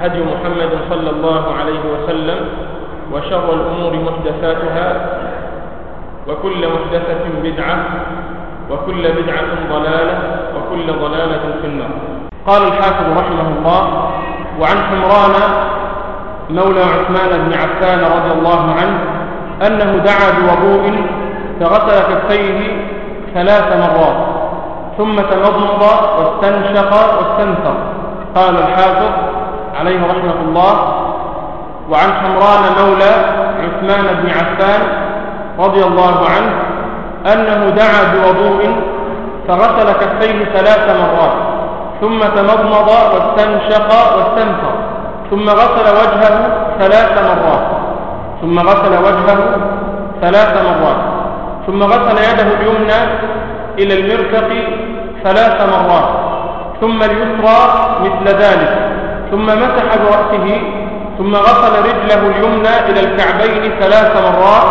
هدي محمد صلى الله عليه وسلم وشر الأمور محدثاتها وكل محدثة بدعة وكل بدعة ضلالة وكل ضلالة في النار. قال الحافظ رحمه الله وعن حمران مولى عثمان بن عفان رضي الله عنه أنه دعا بوضوء فغسل كفيه ثلاث مرات ثم تمضمض واستنشق واستنثر. قال الحافظ عليه رحمة الله وعن حمران مولى عثمان بن عفان رضي الله عنه أنه دعا بوضوء فغسل كفيه ثلاث مرات ثم تمضمض واستنشق واستنثر ثم غسل وجهه ثلاث مرات ثم غسل وجهه ثلاث مرات ثم غسل يده اليمنى إلى المرفق ثلاث مرات ثم اليسرى مثل ذلك. ثم مسح برأسه ثم غسل رجله اليمنى إلى الكعبين ثلاث مرات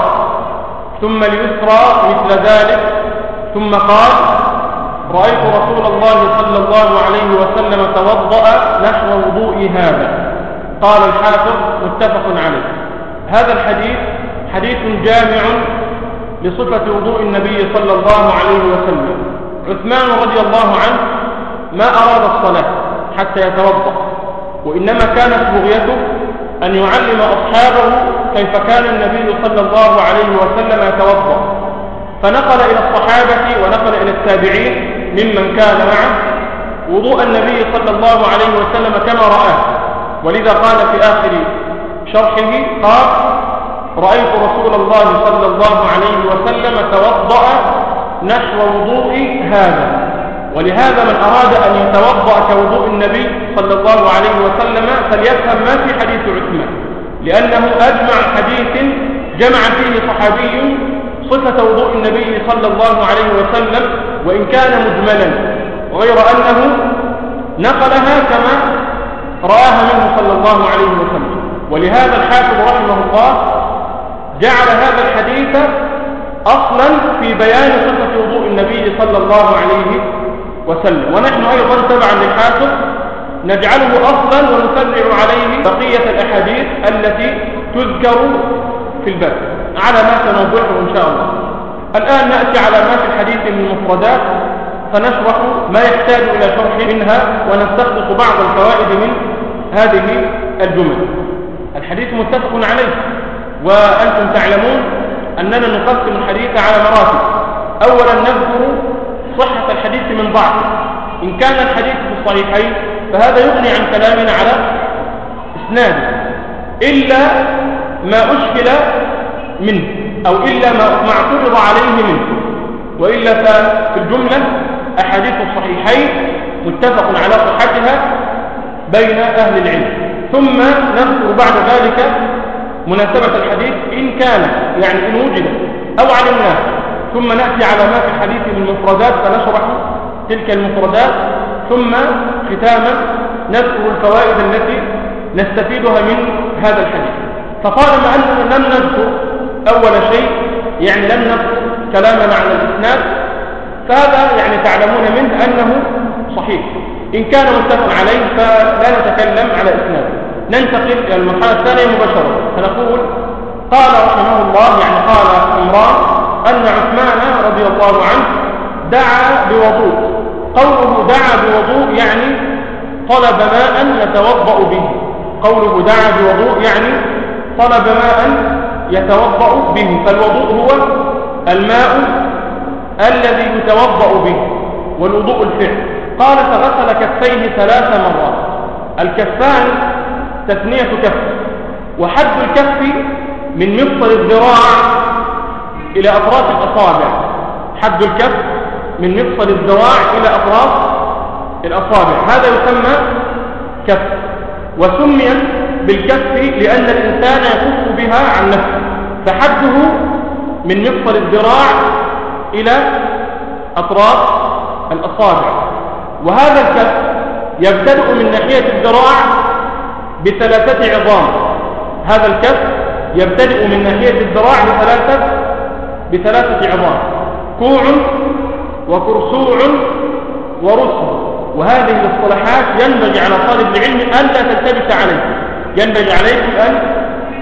ثم اليسرى مثل ذلك ثم قال رأيت رسول الله صلى الله عليه وسلم توضأ نحو وضوء هذا. قال الحافظ متفق عليه. هذا الحديث حديث جامع لصفة وضوء النبي صلى الله عليه وسلم. عثمان رضي الله عنه ما أراد الصلاة حتى يتوضأ. وإنما كانت بغيته أن يعلم أصحابه كيف كان النبي صلى الله عليه وسلم يتوضأ. فنقل إلى الصحابة ونقل إلى التابعين ممن كان معه وضوء النبي صلى الله عليه وسلم كما رآه ولذا قال في آخر شرحه قال رأيت رسول الله صلى الله عليه وسلم توضأ نحو وضوء هذا. ولهذا من أراد أن يتوضأ كوضوء النبي صلى الله عليه وسلم فليفهم ما في حديث عثمان لأنه أجمع حديث جمع فيه صحابي صفة وضوء النبي صلى الله عليه وسلم وإن كان مجملا غير أنه نقلها كما رآها منه صلى الله عليه وسلم. ولهذا الحافظ رحمه الله جعل هذا الحديث أصلا في بيان صفة وضوء النبي صلى الله عليه وسلم. ونحن أيضا تبعا للحافظ نجعله أصلا ونفرع عليه بقية الأحاديث التي تذكر في الباب على ما سنوضحه إن شاء الله. الآن نأتي على ما في الحديث من المفردات فنشرح ما يحتاج إلى شرح منها ونستخلص بعض الفوائد من هذه الجمل. الحديث متفق عليه. وأنتم تعلمون أننا نقسم الحديث على مراتب. أولا نذكر صحة الحديث من ضعف إن كان الحديث في الصحيحين فهذا يغني عن كلامنا على إسناد. إلا ما أشكل منه أو إلا ما اعترض عليه منه. وإلا ففي الجملة أحاديث الصحيحين متفق على صحتها بين أهل العلم. ثم نذكر بعد ذلك مناسبة الحديث إن كان يعني إن وجد أو علمناه. ثم نأتي على ما في الحديث من المفردات فنشرح تلك المفردات. ثم ختاما نذكر الفوائد التي نستفيدها من هذا الحديث. فطالما أننا لم نذكر أول شيء يعني لم نذكر كلامنا عن الإسناد فهذا يعني تعلمون منه أنه صحيح. إن كان متفق عليه فلا نتكلم على إسناد. ننتقل إلى المرحلة الثانية مباشرة. فنقول قال رحمه الله يعني قال عمران أن عثمان رضي الله عنه دعا بوضوء. قوله دعا بوضوء يعني طلب ماء يتوضأ به. قوله دعا بوضوء يعني طلب ماء يتوضأ به. فالوضوء هو الماء الذي يتوضأ به والوضوء الفعل. قال فغسل كفيه ثلاث مرات. الكفان تثنية كف. وحد الكف من مفصل الذراع إلى أطراف الأصابع. حد الكف من مفصل الذراع إلى أطراف الأصابع. هذا يسمى كف. وسمي بالكف لأن الإنسان يكف بها عن نفسه. فحده من مفصل الذراع إلى أطراف الأصابع. وهذا الكف يبتدئ من ناحية الذراع بثلاثة عظام. هذا الكف يبتدئ من ناحية الذراع بثلاثة بثلاثة عظام كوع وكرسوع ورسل وهذه الاصطلاحات ينبغي على طالب العلم أن لا تلتبس عليه ينبغي عليكم أن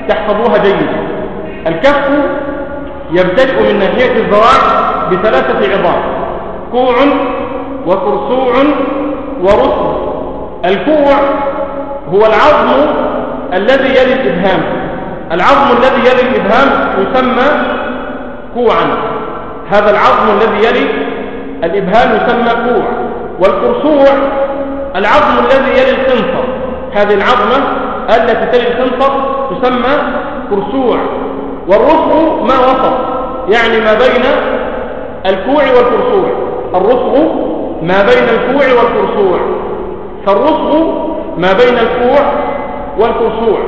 تحفظوها جيدا. الكف يبتدئ من ناحية الذراع بثلاثة عظام كوع وكرسوع ورسل الكوع هو العظم الذي يلي الإبهام. العظم الذي يلي الإبهام يسمى كوعا هذا العظم الذي يلي الإبهام يسمى كوع والكرسوع العظم الذي يلي الخنصر هذه العظمة التي تلي الخنصر تسمى كرسوع والرسغ ما وسط يعني ما بين الكوع والكرسوع الرسغ ما بين الكوع والكرسوع فالرسغ ما بين الكوع والكرسوع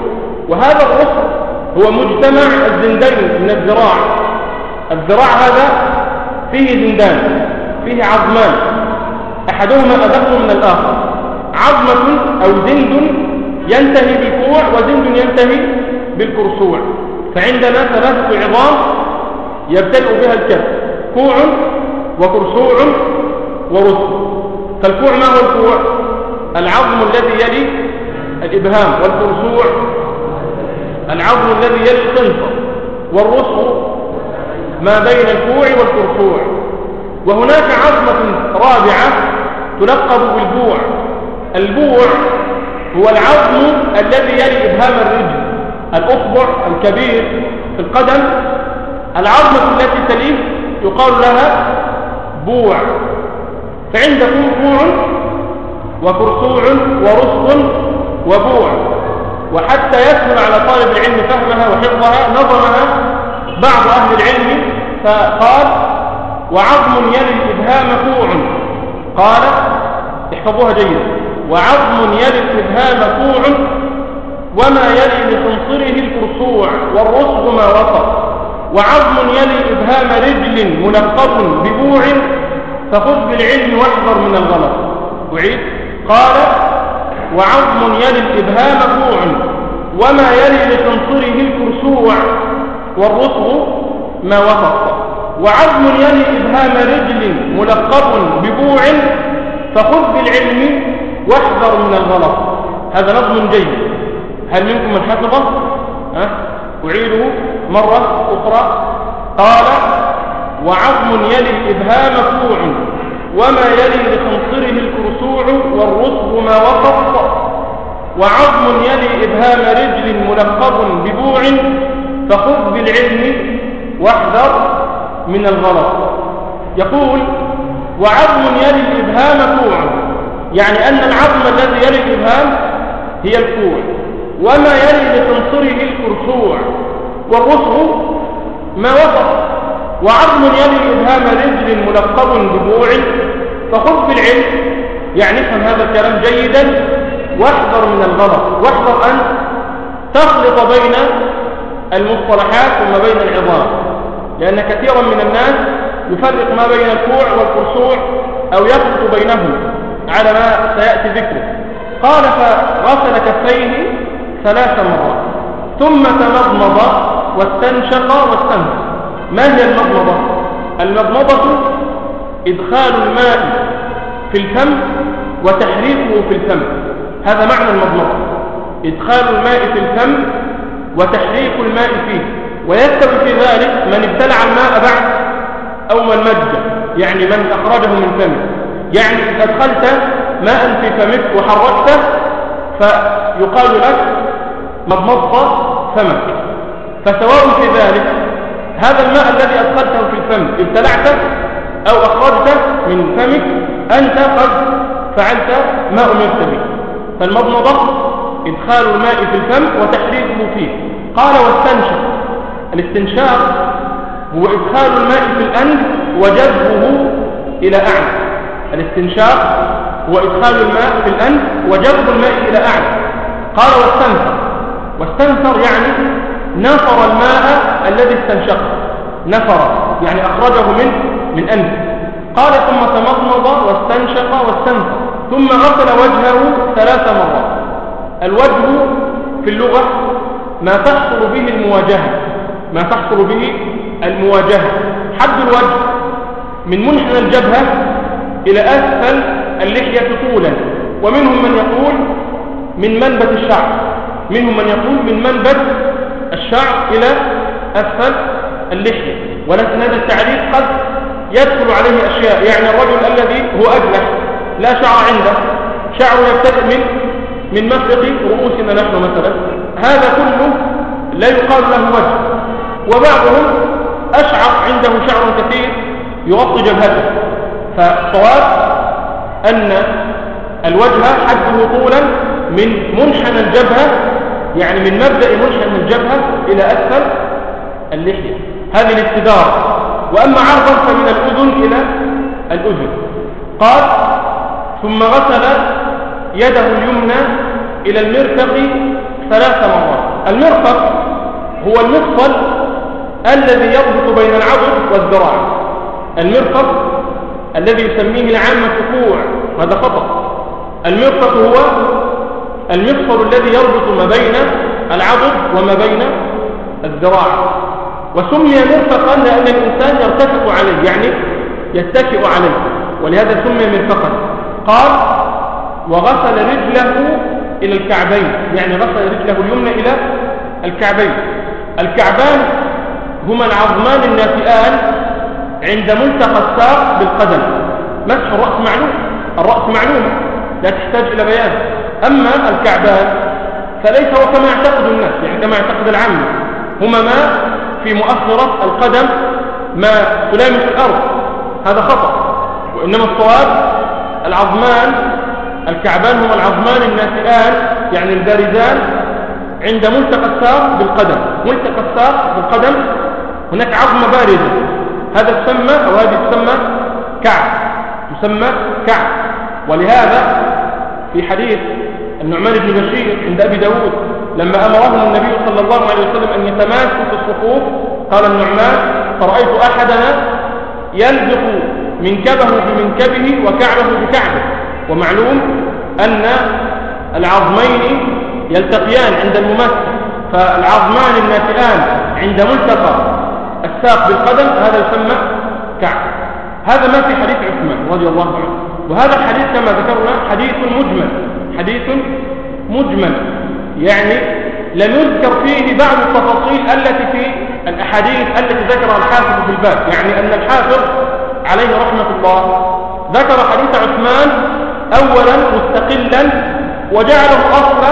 وهذا الرسغ هو مجتمع الزندين من الذراع الذراع هذا فيه زندان فيه عظمان أحدهما أدق من الآخر. عظمة أو زند ينتهي بالكوع وزند ينتهي بالكرسوع. فعندنا ثلاثة عظام يبتدئ بها الكف كوع وكرسوع ورسل فالكوع ما هو الكوع؟ العظم الذي يلي الإبهام والكرسوع. العظم الذي يلي القنصة والرسل ما بين الكوع والكرسوع وهناك عظمة رابعة تلقب بالبوع البوع هو العظم الذي يلي إبهام الرجل الأصبع الكبير في القدم. العظمة التي تليه يقال لها بوع. فعندكم بوع وكرسوع ورسل وبوع. وحتى يسهل على طالب العلم فهمها وحفظها نظمها بعض أهل العلم فقال وعظم يلي الإبهام كوع قال احفظوها جيدا وعظم يلي الإبهام كوع وما يلي لخنصره الكرسوع والرسغ ما وسط وعظم يلي إبهام رجل ملقب ببوع فخذ بالعلم وأحذر من الغلط. أعيد. قال وعظم يلي الإبهام كوع وما يلي لخنصره الكرسوع والرسغ ما وسط وعظم يلي إبهام رجل ملقب ببوع فخذ بالعلم واحذر من الغلط. هذا نظم جيد. هل منكم من حفظه؟ أه؟ أعيده مرة أخرى. قال وعظم يلي الإبهام كوع وما يلي لخنصره الكرسوع والرسغ ما وقف. وعظم يلي إبهام رجل ملقب ببوع فخذ بالعلم واحذر من الغلط. يقول وعظم يلي الإبهام كوع. يعني أن العظم الذي يلي الإبهام هي الكوع. وما يلي لتنصره الكرسوع. والرسغ ما وصف وعظم يلي إبهام رجل ملقب ببوع. فخذ بالعلم. يعني افهم هذا الكلام جيدا. واحذر من الغلط. واحذر أن تخلط بين المصطلحات وما بين العظام. لأن كثيرا من الناس يفرق ما بين الكوع والكرسوع أو يخلط بينهم على ما سيأتي ذكره. قال فغسل كفيه ثلاث مرات ثم تمضمض واستنشق واستنفر ما هي المضمضة؟ المضمضة إدخال الماء في الفم وتحريكه في الفم. هذا معنى المضمضة. إدخال الماء في الفم وتحريك الماء فيه. ويكتب في ذلك من ابتلع الماء بعد أو من مج يعني من أخرجه من فمه. يعني أدخلت ماء في فمك وحركته فيقال لك مضمضت فمك. فسواء في ذلك هذا الماء الذي أدخلته في الفم ابتلعته أو أخرجته من فمك أنت قد فعلت ما أمرت به فالمضمضة إدخال الماء في الفم وتحريكه فيه. قال واستنشق. الاستنشاق هو إدخال الماء في الأنف وجذبه إلى أعلى. الاستنشاق هو إدخال الماء في الأنف وجذب الماء إلى أعلى. قال واستنشق واستنثر يعني نفر الماء الذي استنشقه. نفر يعني أخرجه من من أنفه. قال ثم تمضمض واستنشق واستنثر. ثم غسل وجهه ثلاث مرات. الوجه في اللغة ما تحصل به المواجهة. ما تحصل به المواجهة. حد الوجه من منحنى الجبهة إلى أسفل اللحية طولا. ومنهم من يقول من منبت الشعر منهم من يقول من منبت الشعر إلى أسفل اللحية. ولكن هذا التعريف قد يدخل عليه أشياء. يعني الرجل الذي هو أجلح لا شعر عنده. شعر يبتدئ من من مفرق رؤوسنا نحن مثلا. هذا كله لا يقال له وجه. وبعضهم أشعر عنده شعر كثير يغطي جبهته. فالصواب أن الوجه حده طولا من منحنى الجبهة يعني من مبدأ منحنى الجبهة إلى أسفل اللحية. هذه الاستدارة وأما عرضا فمن الأذن إلى الأذن. قال ثم غسل يده اليمنى إلى المرفق ثلاث مرات. المرفق هو المفصل الذي يربط بين العضد والذراع. المرفق الذي يسميه العامة كوع هذا خطأ؟ المرفق هو المفصل الذي يربط ما بين العضد وما بين الذراع. وسمي مرفقا لأن الإنسان يرتفق عليه يعني يتكئ عليه. ولهذا سمي مرفقا. قال وغسل رجله إلى الكعبين. يعني غسل رجله اليمنى إلى الكعبين. الكعبان هما العظمان الناتئان عند ملتقى الساق بالقدم. مسح الرأس معلوم الرأس معلوم لا تحتاج إلى بيان. أما الكعبان فليس هو كما يعتقد الناس يعني كما يعتقد العامة هما ما في مؤخرة القدم ما تلامس الأرض. هذا خطأ وإنما الصواب العظمان الكعبان هما العظمان الناتئان يعني البارزان عند ملتقى الساق بالقدم. ملتقى الساق بالقدم هناك عظمة بارزة هذا تسمى أو هذه تسمى كعب. تسمى كعب. ولهذا في حديث النعمان بن بشير عند أبي داود لما أمرهم النبي صلى الله عليه وسلم أن يتماسوا في الصفوف قال النعمان فرأيت أحدنا يلبق منكبه بمنكبه وكعبه بكعبه. ومعلوم أن العظمين يلتقيان عند الممثل فالعظمان الناتئان عند ملتقى. الساق بالقدم هذا يسمى كعب. هذا ما في حديث عثمان رضي الله عنه. وهذا الحديث كما ذكرنا حديث مجمل حديث مجمل. يعني لم يذكر فيه بعض التفاصيل التي في الأحاديث التي ذكرها الحافظ في الباب. يعني أن الحافظ عليه رحمة الله ذكر حديث عثمان أولا مستقلا وجعله أصل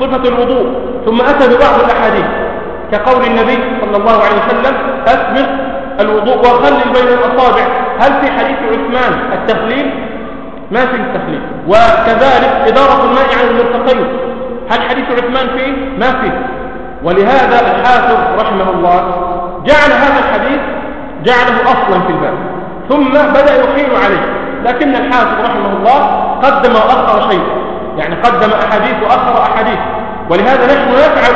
صفة الوضوء ثم أتى ببعض الأحاديث. كقول النبي صلى الله عليه وسلم أسبق الوضوء وخلل بين الأصابع. هل في حديث عثمان التخليل؟ ما في التخليل. وكذلك إدارة الماء عن المرتقين. هل حديث عثمان فيه؟ ما فيه. ولهذا الحافظ رحمه الله جعل هذا الحديث جعله أصلا في الباب. ثم بدأ يحيل عليه. لكن الحافظ رحمه الله قدم وأخر شيء. يعني قدم أحاديث وأخر أحاديث. ولهذا نحن نفعل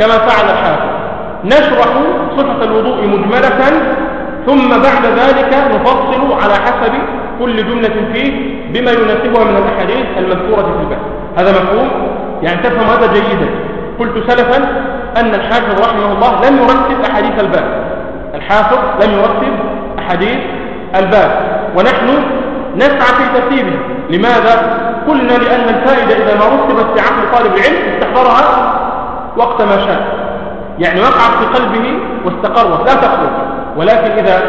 كما فعل الحافظ نشرح صفة الوضوء مجملة ثم بعد ذلك نفصل على حسب كل جملة فيه بما يناسبها من الأحاديث المذكورة في الباب هذا مفهوم؟ يعني تفهم هذا جيدا. قلت سلفا أن الحافظ رحمه الله لم يرتب أحاديث الباب. الحافظ لم يرتب أحاديث الباب. ونحن نسعى في ترتيبه. لماذا؟ قلنا لأن الفائدة إذا ما رتبت في عقل طالب العلم استحضرها وقت ما شاء. يعني وقعت في قلبه واستقرت لا تخرج ولكن إذا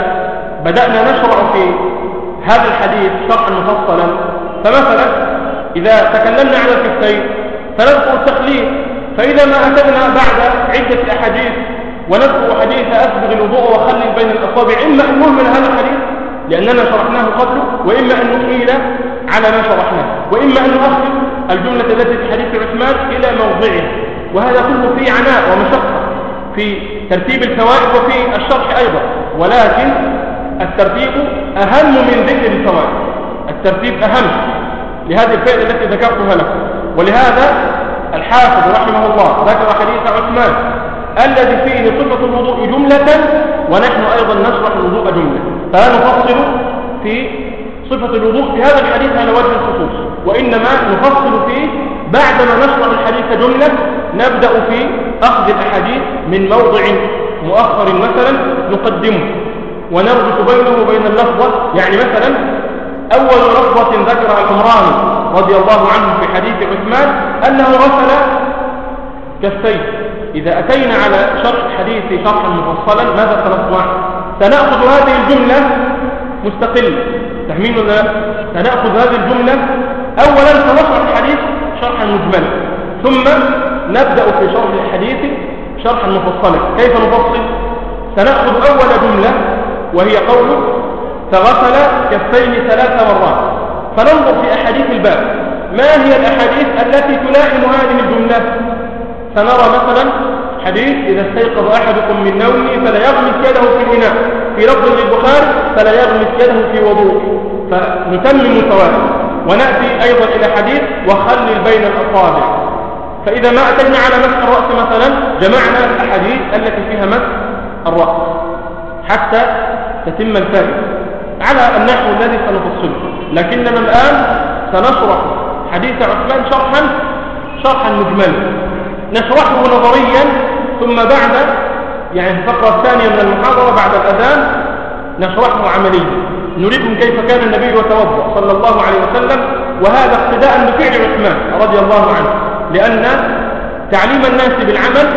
بدأنا نشرع في هذا الحديث شرحا مفصلا فمثلا إذا تكلمنا عن الكفتين فنذكر التخليل فإذا ما أتينا بعد عدة أحاديث ونذكر حديث أسبغ الوضوء وخلل بين الأصابع إما أن نهمل هذا الحديث لأننا شرحناه قبله وإما أن نحيل على ما شرحناه وإما أن نؤخر الجملة التي في حديث عثمان إلى موضعها وهذا كله فيه عناء ومشقة في ترتيب الفوائد وفي الشرح أيضا. ولكن الترتيب أهم من ذكر الفوائد. الترتيب أهم لهذه الفائدة التي ذكرتها لكم. ولهذا الحافظ رحمه الله ذكر حديث عثمان الذي فيه صفة الوضوء جملة ونحن أيضا نشرح الوضوء جملة. فلا نفصل في صفة الوضوء في هذا الحديث على وجه الخصوص. وإنما نفصل فيه بعدما نشرح الحديث جملة نبدأ في أخذ الأحاديث من موضع مؤخر مثلا نقدمه. ونربط بينه وبين اللفظة يعني مثلا أول لفظة ذكرها العمراني رضي الله عنه في حديث عثمان أنه غسل كفيه. إذا أتينا على شرح الحديث شرحا مفصلا ماذا سنصنع سنأخذ هذه الجملة مستقلة. تهمين ولا سنأخذ هذه الجملة أولا سنشرح الحديث شرحا مجملا. ثم نبدأ في شرح الحديث شرحا مفصلا. كيف نفصل؟ سنأخذ أول جملة وهي قوله فغسل كفيه ثلاث مرات. فننظر في أحاديث الباب. ما هي الأحاديث التي تلائم هذه الجملة؟ سنرى مثلا حديث إذا استيقظ أحدكم من نومه فلا يغمس يده في الإناء. في لفظ للبخاري فلا يغمس يده في وضوء فنتمم سواء ونأتي أيضا إلى حديث وخلل بين الأصابع. فإذا ما أتينا على مسح الرأس مثلا جمعنا الأحاديث التي فيها مسح الرأس حتى تتم الفائدة. على النحو الذي سنفصله لكننا الآن سنشرح حديث عثمان شرحا شرحا مجملا. نشرحه نظريا ثم بعد يعني الفقرة الثانية من المحاضرة بعد الأذان نشرحه عمليا. نريكم كيف كان النبي يتوضأ صلى الله عليه وسلم وهذا اقتداء بفعل عثمان رضي الله عنه لأن تعليم الناس بالعمل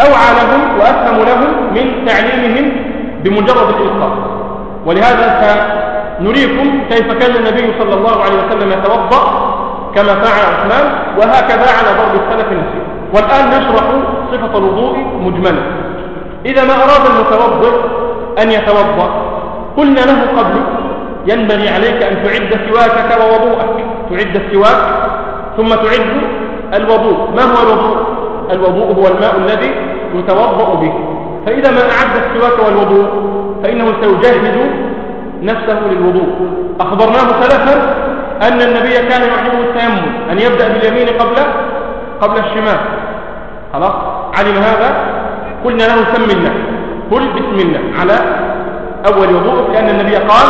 أوعى لهم وأفهم لهم من تعليمهم بمجرد الإلقاء. ولهذا سنريكم كيف كان النبي صلى الله عليه وسلم يتوضأ كما فعل عثمان وهكذا على ضرب السلف نسير والآن نشرح صفة الوضوء مجملا. إذا ما أراد المتوضئ أن يتوضأ قلنا له قبل ينبغي عليك أن تعد سواكك ووضوءك. تعد السواك ثم تعد الوضوء. ما هو الوضوء؟ الوضوء هو الماء الذي يتوضأ به. فإذا ما أعد السواك والوضوء فإنه سيجهز نفسه للوضوء. أخبرناه ثلاثا أن النبي كان يحب التيمم أن يبدأ باليمين قبل قبل الشمال. خلاص؟ علم هذا؟ قلنا له سم الله. قل بسم الله. على أول وضوء لأن النبي قال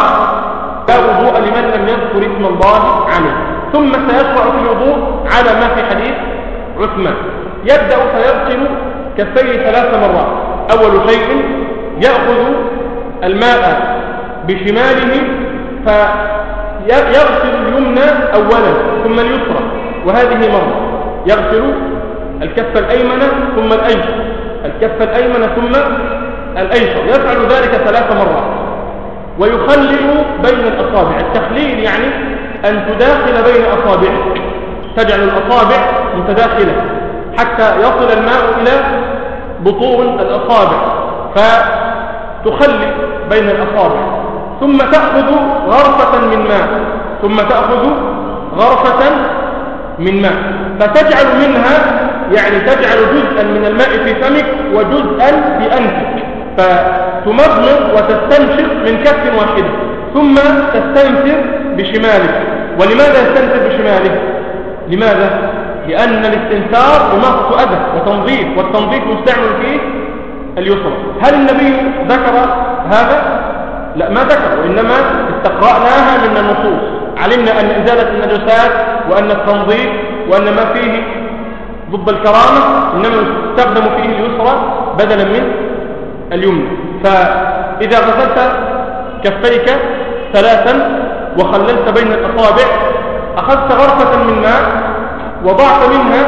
لا وضوء لمن لم يذكر اسم الله عليه. ثم سيشرع في الوضوء على ما في حديث عثمان. يبدأ فيغسل كفيه ثلاث مرات. أول شيء يأخذ الماء بشماله فيغسل اليمنى أولا ثم اليسرى وهذه مرة. يغسل الكف الأيمن ثم الأيسر الكف الأيمن ثم الأيسر يفعل ذلك ثلاث مرات. ويخلل بين الأصابع. التخليل يعني أن تداخل بين أصابعك. تجعل الأصابع متداخلة حتى يصل الماء إلى بطون الأصابع. فتخلل بين الأصابع. ثم تأخذ غرفة من ماء. ثم تأخذ غرفة من ماء. فتجعل منها يعني تجعل جزءا من الماء في فمك وجزءا في أنفك فتمضمض وتستنشق من كف واحدة ثم تستنثر بشمالك ولماذا يستنثر بشماله؟ لماذا؟ لأن الاستنثار إماطة أذى وتنظيف والتنظيف مستعمل فيه اليسرى. هل النبي ذكر هذا؟ لا ما ذكر وإنما استقرأناها من النصوص. علمنا أن إزالة النجسات وأن التنظيف وأن ما فيه ضد الكرامة إنما يستخدم فيه اليسرى بدلا من اليمنى. فإذا غسلت كفيك ثلاثا وخللت بين الأصابع أخذت غرفة من ماء وضعت منها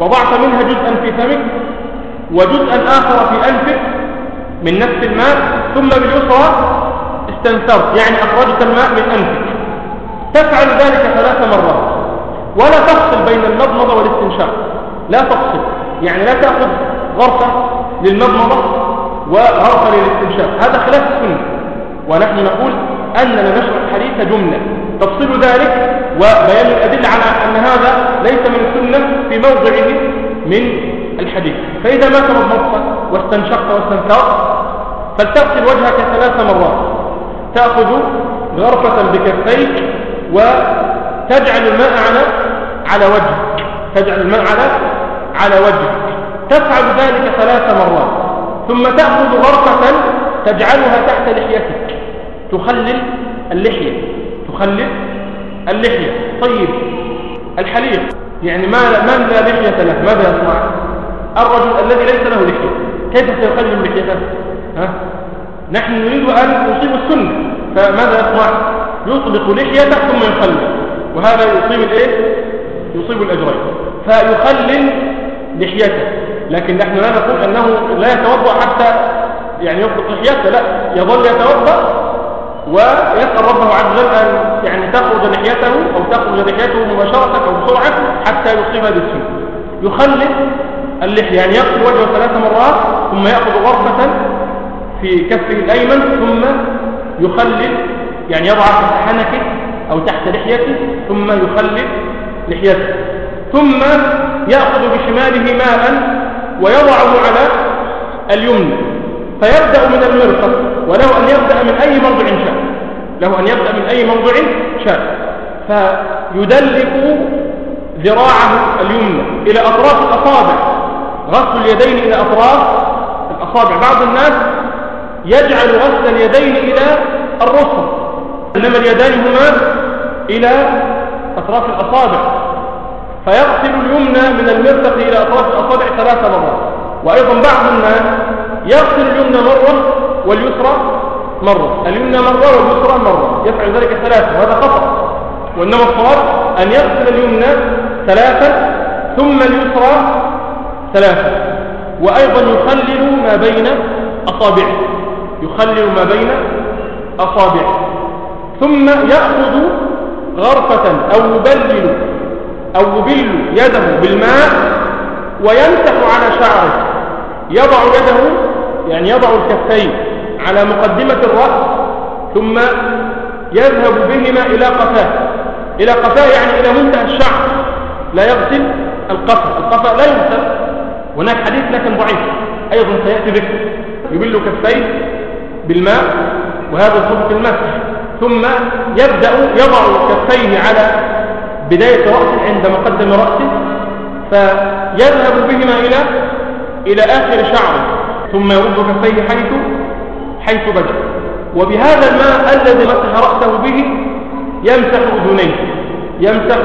وضعت منها جزءا في فمك وجزءا آخر في أنفك من نفس الماء ثم باليسرى استنثرت يعني أخرجت الماء من أنفك. تفعل ذلك ثلاث مرات. ولا تفصل بين المضمضة والاستنشاق. لا تفصل. يعني لا تأخذ غرفة للمضمضة وغرفة للاستنشاق هذا خلاف السنة. ونحن نقول أننا نشرح الحديث جملة. تفصيل ذلك وبيان الأدلة على أن هذا ليس من السنة في موضعه من الحديث. فإذا ما تمضمضت واستنشقت واستنثرت فلتغسل وجهك ثلاث مرات. تأخذ غرفة بكفيك وتجعل الماء على على وجهك. تجعل الماء على على وجهك. تفعل ذلك ثلاث مرات. ثم تأخذ غرفة تجعلها تحت لحيتك. تخلل اللحية. تخلل اللحية. طيب. الحليق يعني ما من لا لحية له؟ ماذا يصنع؟ الرجل الذي ليس له لحية. كيف سيخلل لحيته؟ ها؟ نحن نريد أن نصيب السنة فماذا يصنع؟ يطلق لحيته ثم يخلل. وهذا يصيب الإيه؟ يصيب الأجرين. فيخلل لحيته. لكن نحن لا نقول أنه لا يتوضأ حتى يعني يطلق لحيته لا يظل يتوضأ ويسأل ربه عز وجل أن يعني تخرج لحيته أو تخرج لحيته مباشرة أو بسرعة حتى يصيب هذه السنة يخلل اللحية يعني يغسل وجهه ثلاث مرات ثم يأخذ غرفة في كفه الأيمن ثم يخلل يعني يضع تحت حنكه أو تحت لحيته ثم يخلل لحيته. ثم يأخذ بشماله ماء ويضعه على اليمنى فيبدأ من المرفق وله أن يبدأ من أي موضع شاء له أن يبدأ من أي موضع شاء فيدلك ذراعه اليمنى إلى أطراف الأصابع غسل اليدين إلى أطراف الأصابع. بعض الناس يجعل غسل اليدين إلى الرسل إنما اليدان هما إلى أطراف الأصابع. فيغسل اليمنى من المرفق إلى أطراف الأصابع ثلاث مرات. وأيضا بعض الناس يغسل اليمنى مرة واليسرى مرة. اليمنى مرة واليسرى مرة. يفعل ذلك ثلاثة. وهذا خطأ. وإنما الصواب أن يغسل اليمنى ثلاثة ثم اليسرى ثلاثة. وأيضا يخلل ما بين أصابعه. يخلل ما بين أصابعه. ثم يأخذ غرفة أو يبلل أو يبل يده بالماء ويمسح على شعره. يضع يده يعني يضع الكفين على مقدمة الرأس ثم يذهب بهما إلى قفاه. إلى قفاه يعني إلى منتهى الشعر لا يغسل القفا. القفا لا يغسل. هناك حديث لكن ضعيف. أيضا سيأتي ذكر يبل كفيه بالماء وهذا صفة المسح. ثم يبدأ يضع كفيه على بداية رأسه عند مقدم رأسه فيذهب بهما إلى إلى آخر شعره ثم يرد كفيه حيث حيث بدأ. وبهذا الماء الذي مسح رأسه به يمسح أذنيه. يمسح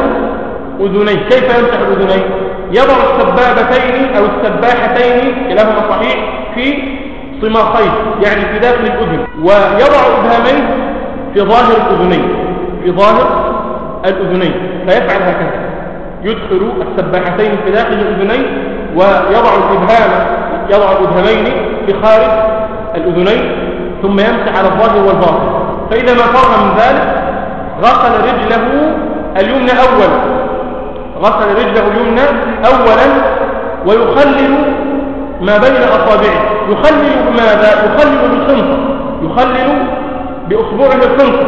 أذنيه. كيف يمسح أذنيه؟ يضع السبابتين أو السباحتين كلاهما صحيح في صماخين يعني في داخل الأذن ويضع إبهاميه في ظاهر الأذنين في ظاهر الأذنين فيفعل هكذا. يدخل السباحتين في داخل الأذنين ويضع الإبهام يضع الإبهامين في خارج الأذنين ثم يمسح على الظاهر والباطن. فإذا ما فرغ من ذلك غسل رجله اليمنى أولا. غسل رجله اليمنى أولا ويخلل ما بين أصابعه. يخلل بماذا؟ يخلل بالخنصر. يخلل بأصبعه الخنصر.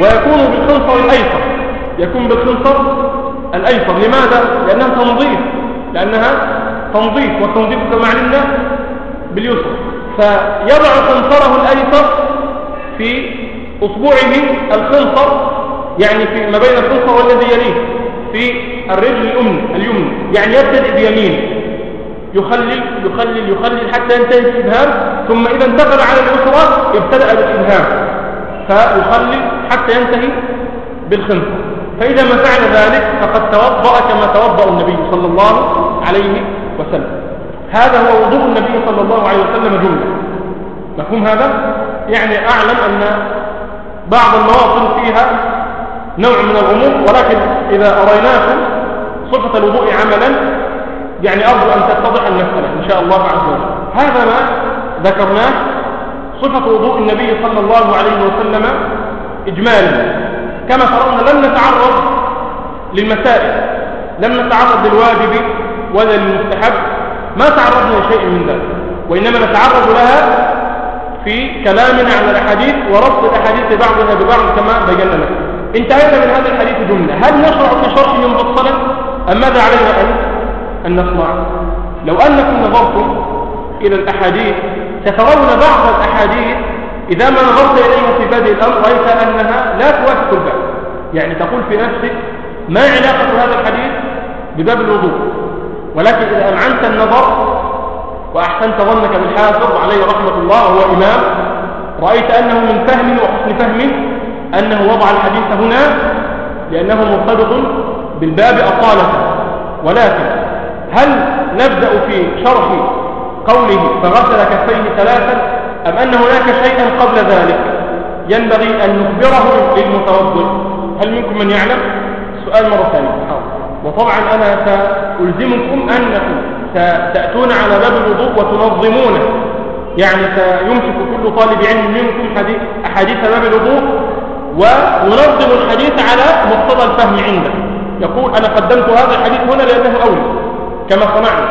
ويكون بالخنصر الأيسر. يكون بالخنصر الأيسر. لماذا؟ لأنها تنظيف. لأنها تنظيف والتنظيف كما علمنا باليسر. فيضع خنصره الأيسر في أصبعه الخنصر يعني في ما بين الخنصر والذي يليه في الرجل اليمنى اليمنى يعني يبتدئ بيمينه يخلل يخلل يخلل حتى ينتهي الإبهام ثم إذا انتقل على اليسرى ابتدأ بالإبهام. فيخلل حتى ينتهي بالخنصر. فإذا ما فعل ذلك فقد توضأ كما توضأ النبي صلى الله عليه وسلم. هذا هو وضوء النبي صلى الله عليه وسلم جملة. مفهوم هذا؟ يعني أعلم أن بعض المواطن فيها نوع من الغموض ولكن إذا أريناكم صفة الوضوء عملا يعني أرجو أن تتضح المسألة إن شاء الله عز وجل. هذا ما ذكرناه صفة وضوء النبي صلى الله عليه وسلم إجمالا. كما ترون لم نتعرض للمسائل لم نتعرض للواجب ولا للمستحب ما تعرضنا لشيء من ذلك وإنما نتعرض لها في كلامنا عن الأحاديث وربط الأحاديث بعضها ببعض كما بينا لك انتهينا من هذا الحديث جملة. هل نشرع في شرح مفصلا؟ أم ماذا علينا أن أن نصنع؟ لو أنكم نظرتم إلى الأحاديث سترون بعض الأحاديث إذا ما نظرت إليها في بدء الأمر رأيت أنها لا توافق الباب يعني تقول في نفسك ما علاقة هذا الحديث بباب الوضوء. ولكن إذا أمعنت النظر وأحسنت ظنك بالحافظ عليه رحمة الله وهو إمام رأيت أنه من فهم وحسن فهمه أنه وضع الحديث هنا لأنه مرتبط بالباب أطالة. ولكن هل نبدأ في شرح قوله فغسل كفيه ثلاثا؟ أم أن هناك شيئا قبل ذلك ينبغي أن نخبره للمتوضئ؟ هل منكم من يعلم؟ سؤال مرة ثانية. وطبعا أنا سألزمكم أنكم ستأتون على باب الوضوء وتنظمونه. يعني سيمسك كل طالب علم منكم حديث أحاديث باب الوضوء وننظم الحديث على مقتضى الفهم عنده. يقول أنا قدمت هذا الحديث هنا لأنه أولى كما صنعنا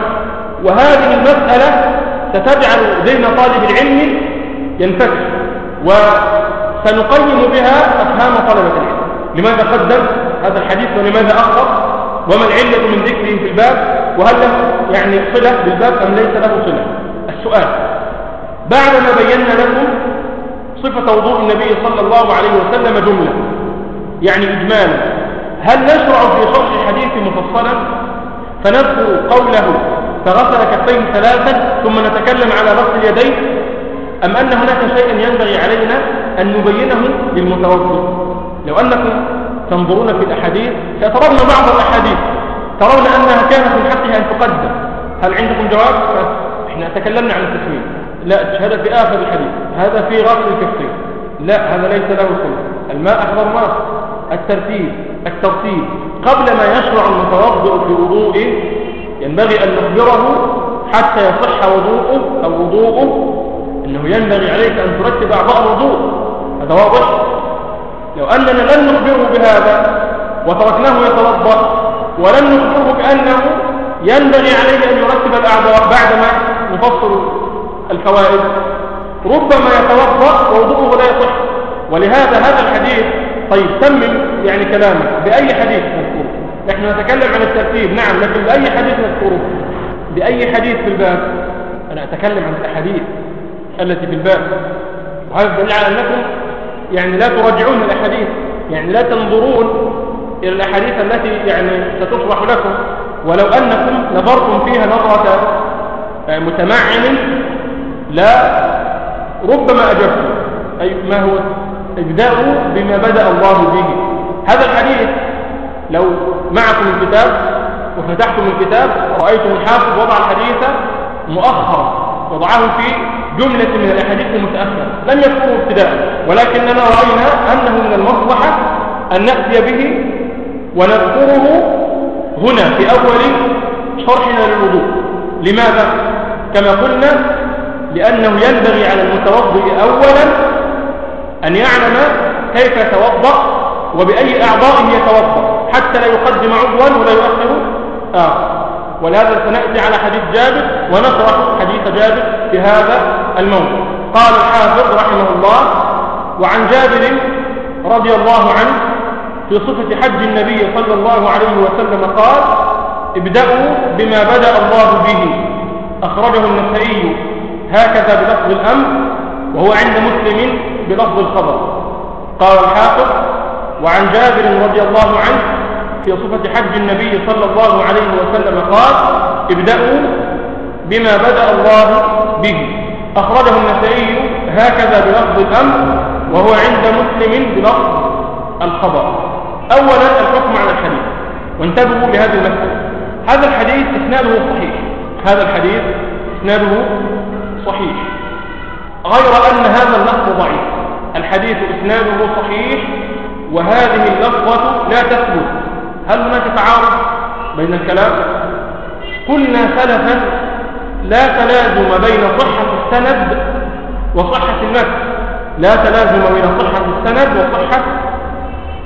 وهذه المسألة ستجعل ذهن طالب العلم ينفتح وسنقيم بها أفهام طلبة العلم. لماذا قدم هذا الحديث ولماذا أخر وما العلة من ذكره في الباب؟ وهل له يعني صلة بالباب أم ليس له صلة؟ السؤال. بعدما بينا لكم صفة وضوء النبي صلى الله عليه وسلم جملة. يعني إجمالا. هل نشرع في شرح الحديث مفصلا؟ فنذكر قوله فغسل كفيه ثلاثا ثم نتكلم على غسل اليدين أم أن هناك شيئا ينبغي علينا أن نبينه للمتوضئ لو أنكم تنظرون في الأحاديث سترون بعض الأحاديث. ترون أنها كانت من حقها أن تقدم. هل عندكم جواب؟ إحنا تكلمنا عن التسمية لا هذا في آخر الحديث. هذا في غسل الكفين لا هذا ليس له سنة الماء أحضر ماء. الترتيب الترتيب. قبل ما يشرع المتوضئ في وضوءه ينبغي أن نخبره حتى يصح وضوءه أو وضوءه أنه ينبغي عليك أن ترتب أعضاء الوضوء. هذا واضح. لو أننا لن نخبره بهذا وتركناه يتوضأ ولن نخبره بأنه ينبغي عليه أن يرتب الأعضاء بعدما نفصل الفوائد. ربما يتوضأ ووضوءه لا يصح. ولهذا هذا الحديث طيب تمم يعني كلامك بأي حديث نذكره؟ نحن نتكلم عن الترتيب نعم لكن بأي حديث نذكره؟ بأي حديث في الباب؟ أنا أتكلم عن الأحاديث. التي في الباب. وهذا دليل على أنكم يعني لا ترجعون الأحاديث يعني لا تنظرون إلى الأحاديث التي يعني ستشرح لكم. ولو أنكم نظرتم فيها نظرة آه، متمعن لا ربما أجبتم. أي ما هو ابدأوا بما بدأ الله به. هذا الحديث لو معكم الكتاب وفتحتم الكتاب رأيتم الحافظ وضع الحديث مؤخرا وضعه في جملة من الأحاديث المتأخرة. لم يذكره ابتداء. ولكننا رأينا أنه من المصلحة أن نأتي به ونذكره هنا في أول شرحنا للوضوء. لماذا؟ كما قلنا لأنه ينبغي على المتوضئ أولا أن يعلم كيف يتوضأ وبأي أعضاء يتوضأ حتى لا يقدم عضوا ولا يؤخر. آخر ولهذا سنأتي على حديث جابر ونشرح حديث جابر في هذا الموضوع قال الحافظ رحمه الله وعن جابر رضي الله عنه في صفة حج النبي صلى الله عليه وسلم قال ابدأوا بما بدأ الله به أخرجه النسائي هكذا بلفظ الأمر وهو عند مسلم بلفظ الخبر. قال الحافظ وعن جابر رضي الله عنه في صفة حج النبي صلى الله عليه وسلم قال ابدأوا بما بدأ الله به. أخرجه النسائي هكذا بلفظ الأمر وهو عند مسلم بلفظ الخبر. أولا الحكم على الحديث. وانتبهوا لهذه المسألة. هذا الحديث إسناده صحيح. هذا الحديث إسناده صحيح. غير أن هذا اللفظ ضعيف. الحديث إسناده صحيح وهذه اللفظة لا تثبت. هل هناك تعارض بين الكلام قلنا سلفا لا تلازم بين صحة السند وصحة المتن لا تلازم بين صحة السند وصحة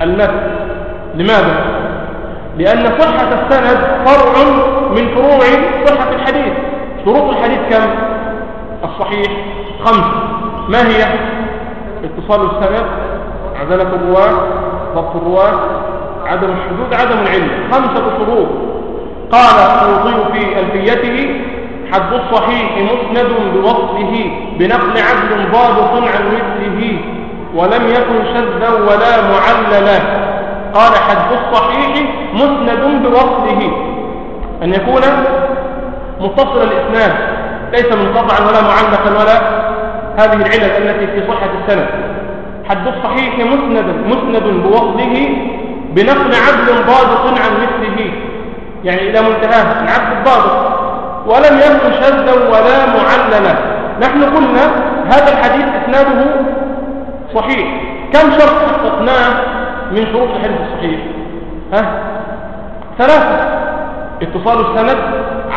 المتن لماذا؟ لأن صحة السند فرع من فروع صحة الحديث شروط الحديث كم؟ الصحيح خمس ما هي؟ اتصال السند عدالة الرواة ضبط الرواة عدم الحدود عدم العلم. خمسة شروط. قال السيوطي في ألفيته حد الصحيح مسند بوصفه بنقل عدل ضابط عن مثله ولم يكن شذا ولا معللا. قال حد الصحيح مسند بوصله أن يكون متصل الإسناد ليس منقطعا ولا معلقا ولا هذه العلل التي في صحة السند. حد الصحيح مسند مسند بوصله بنقل عبد ضابط عن مثله. يعني إلى منتهاه العبد الضابط ولم يكن شذا ولا معللا. نحن قلنا هذا الحديث إسناده صحيح. كم شرط حققناه من شروط الحديث الصحيح؟ ها؟ ثلاثة. اتصال السند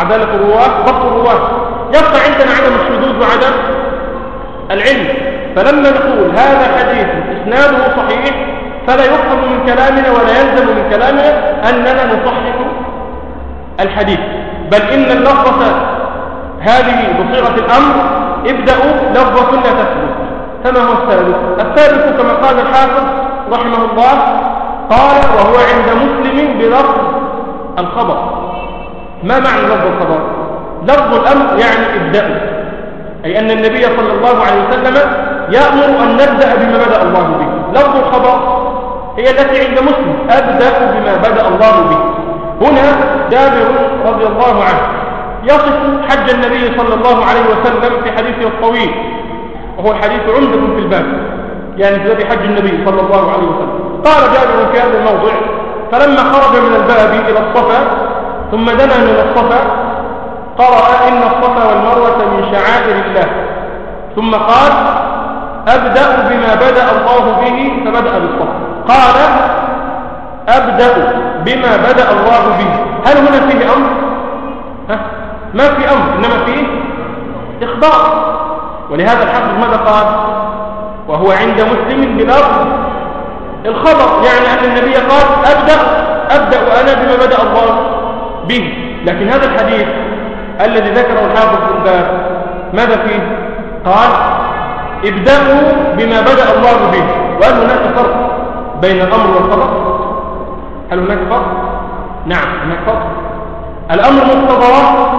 عدالة الرواة ضبط الرواة. يبقى عندنا عدم الشذوذ وعدم العلم. فلما نقول هذا حديث إسناده صحيح فلا يفهم من كلامنا ولا يلزم من كلامنا أننا نصحح الحديث. بل إن اللفظة هذه بصيغة الأمر ابدأوا لفظة لا تثبت. كما هو الثالث؟ الثالث كما قال الحافظ رحمه الله قال وهو عند مسلم بلفظ الخبر. ما معنى لفظ الخبر؟ لفظ الأمر يعني ابدأوا. أي أن النبي صلى الله عليه وسلم يأمر أن نبدأ بما بدأ الله به. لفظ الخبر هي التي عند مسلم أبدأ بما بدأ الله به. هنا جابر رضي الله عنه يصف حج النبي صلى الله عليه وسلم في حديثه الطويل وهو الحديث عمدة في الباب يعني في باب حج النبي صلى الله عليه وسلم. قال جابر في هذا الموضع فلما خرج من الباب إلى الصفا ثم دنا من الصفا قرأ إن الصفا والمروة من شعائر الله. ثم قال أبدأ بما بدأ الله به فبدأ بالصفا. قال أبدأ بما بدأ الله به. هل هنا فيه أمر؟ ها؟ ما في أمر إنما فيه إخبار. ولهذا الحافظ ماذا قال؟ وهو عند مسلم بلفظ الخبر. يعني أن النبي قال أبدأ أبدأ أنا بما بدأ الله به. لكن هذا الحديث الذي ذكره الحافظ في الباب ماذا فيه؟ قال ابدأوا بما بدأ الله به. وهل هناك فرق؟ بين الأمر والخبر هل هناك فرق؟ نعم هناك فرق. الأمر مقتضاه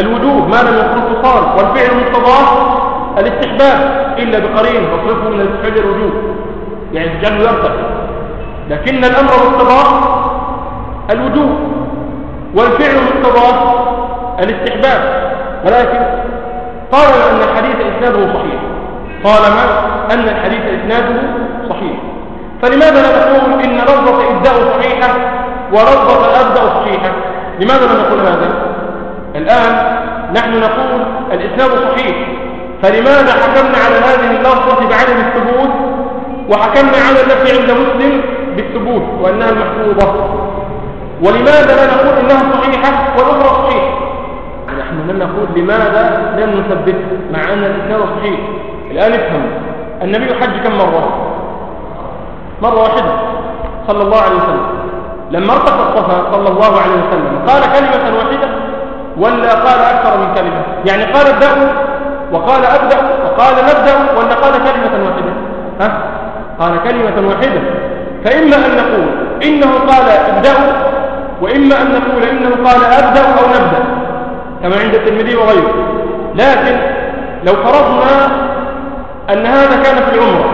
الوجوب ما لم يكن اتصال والفعل مقتضاه الاستحباب. إلا بقرين تصرفه من الاستحباب الوجوب يعني تجعله يرتق لكن الأمر مقتضاه الوجوب والفعل مقتضاه الاستحباب. ولكن قال أن الحديث إسناده صحيح. طالما أن الحديث إسناده صحيح. فلماذا لا نقول إن لفظة إبداء صحيحة ولفظة أبدأ صحيحة لماذا لا نقول هذا؟ الآن نحن نقول الإسناد صحيح. فلماذا حكمنا على هذه اللفظة بعدم الثبوت؟ وحكمنا على التي عند مسلم بالثبوت وأنها المحفوظة ولماذا لا نقول إنها صحيحة والأخرى صحيحة نحن لم نقول لماذا لم نثبت مع أن الإسناد صحيح. الآن افهم. النبي حج كم مرة؟ مرة واحدة صلى الله عليه وسلم. لما ارتقى الصفا صلى الله عليه وسلم قال كلمة واحدة ولا قال أكثر من كلمة؟ يعني قال ابدأوا وقال أبدأ وقال نبدأ ولا قال كلمة واحدة؟ ها؟ قال كلمة واحدة. فإما أن نقول إنه قال ابدأوا وإما أن نقول إنه قال أبدأ أو نبدأ كما عند الترمذي وغيره. لكن لو فرضنا أن هذا كان في العمرة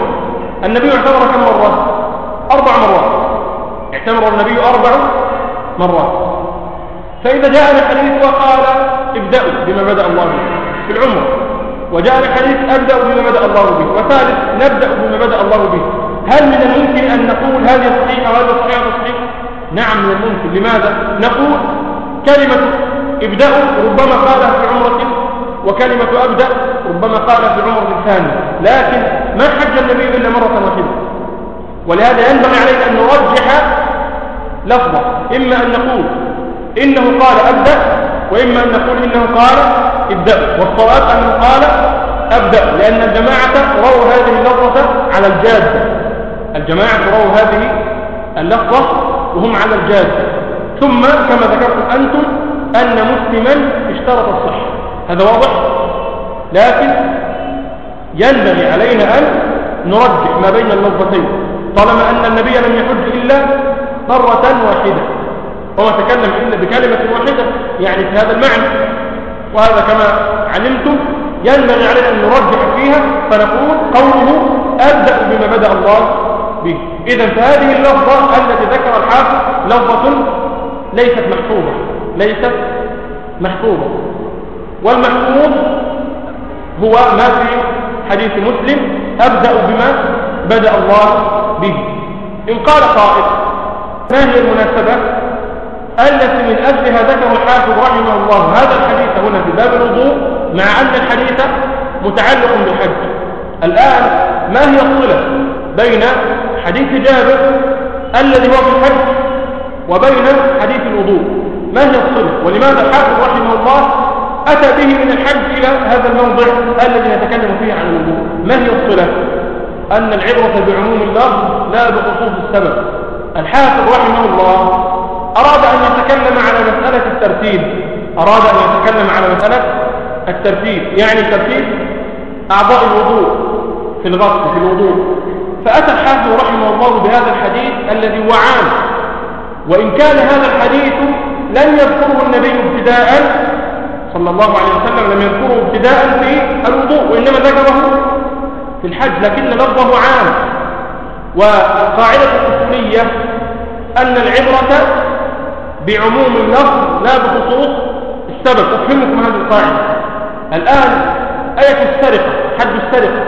النبي اعتبر كم مرة؟ أربع مرات. اعتمر النبي أربع مرات. فإذا جاء الحديث وقال ابدأوا بما بدأ الله به في العمر. وجاء الحديث أبدأ بما بدأ الله به. وثالث نبدأ بما بدأ الله به. هل من الممكن أن نقول هذه صحيحة وهذا صحيح وهذا صحيح نعم من الممكن. لماذا؟ نقول كلمة ابدأوا ربما قالها في عمرة وكلمة أبدأ ربما قالها في عمرة ثانية لكن ما حج النبي إلا مرة واحدة. ولهذا ينبغي علينا أن نرجح لفظة. إما أن نقول إنه قال أبدأ وإما أن نقول إنه قال ابدأ. والصواب أنه قال أبدأ لأن الجماعة رووا هذه اللفظة على الجادة الجماعة رووا هذه اللفظة وهم على الجادة ثم كما ذكرتم أنتم أن مسلما اشترط الصحة هذا واضح؟ لكن ينبغي علينا أن نرجح ما بين اللفظتين. طالما أن النبي لم يحج إلا مرة واحدة. وما تكلم إلا بكلمة واحدة يعني في هذا المعنى. وهذا كما علمتم ينبغي علينا أن نرجح فيها فنقول قوله أبدأ بما بدأ الله به. إذا فهذه اللفظة التي ذكر الحافظ لفظة ليست محفوظة ليست محفوظة. والمحفوظ هو ما في حديث مسلم أبدأ بما بدأ الله به. إن قال قائل ما هي المناسبة؟ التي من أجلها ذكر الحافظ رحمه الله هذا الحديث هنا في باب الوضوء مع أن الحديث متعلق بالحج. الآن ما هي الصلة بين حديث جابر الذي هو في الحج وبين حديث الوضوء؟ ما هي الصلة ولماذا الحافظ رحمه الله أتى به من الحج إلى هذا الموضع الذي نتكلم فيه عن الوضوء؟ ما هي الصلة أن العبرة بعموم اللفظ لا بخصوص السبب. الحافظ رحمه الله أراد أن يتكلم على مسألة الترتيب. أراد أن يتكلم على مسألة الترتيب. يعني ترتيب أعضاء الوضوء في الغسل في الوضوء. فأتى الحافظ رحمه الله بهذا الحديث الذي هو عام. وإن كان هذا الحديث لم يذكره النبي ابتداء صلى الله عليه وسلم لم يذكره ابتداء في الوضوء وإنما ذكره في الحج لكن لفظه عام. والقاعدة الأصولية أن العبرة بعموم اللفظ لا بخصوص السبب. أفهمكم هذه القاعدة. الآن آية السرقة حد السرقة